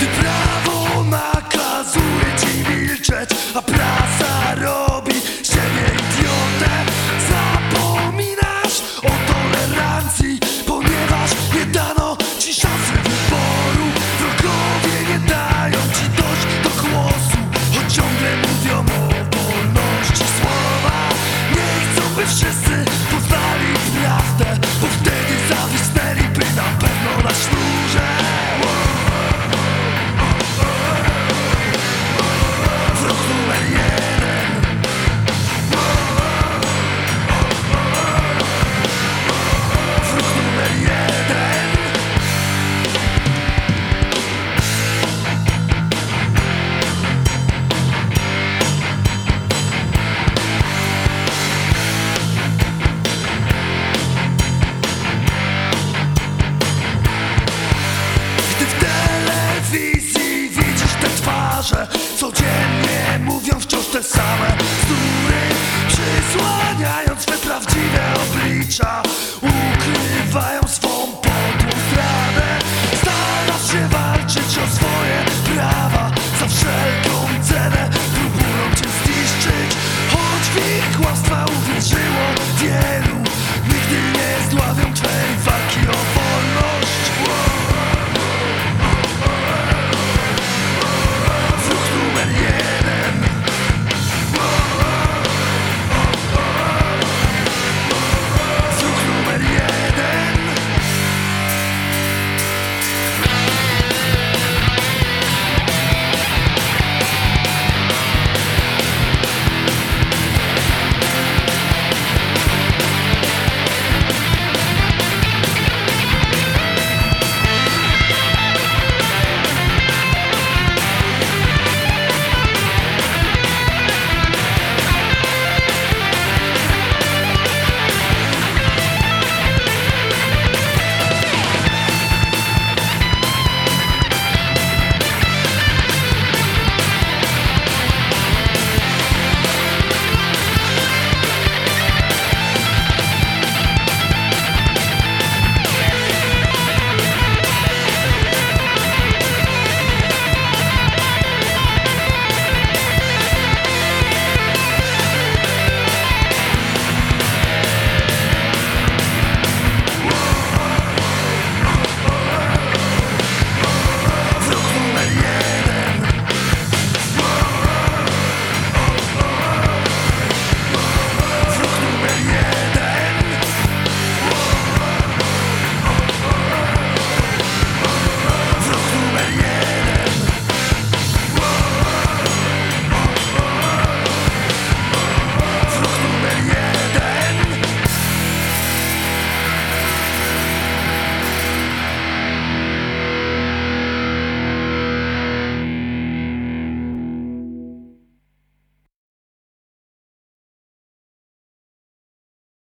the blood. twarze Codziennie mówią wciąż te same bzdury Przysłaniając swe prawdziwe oblicza.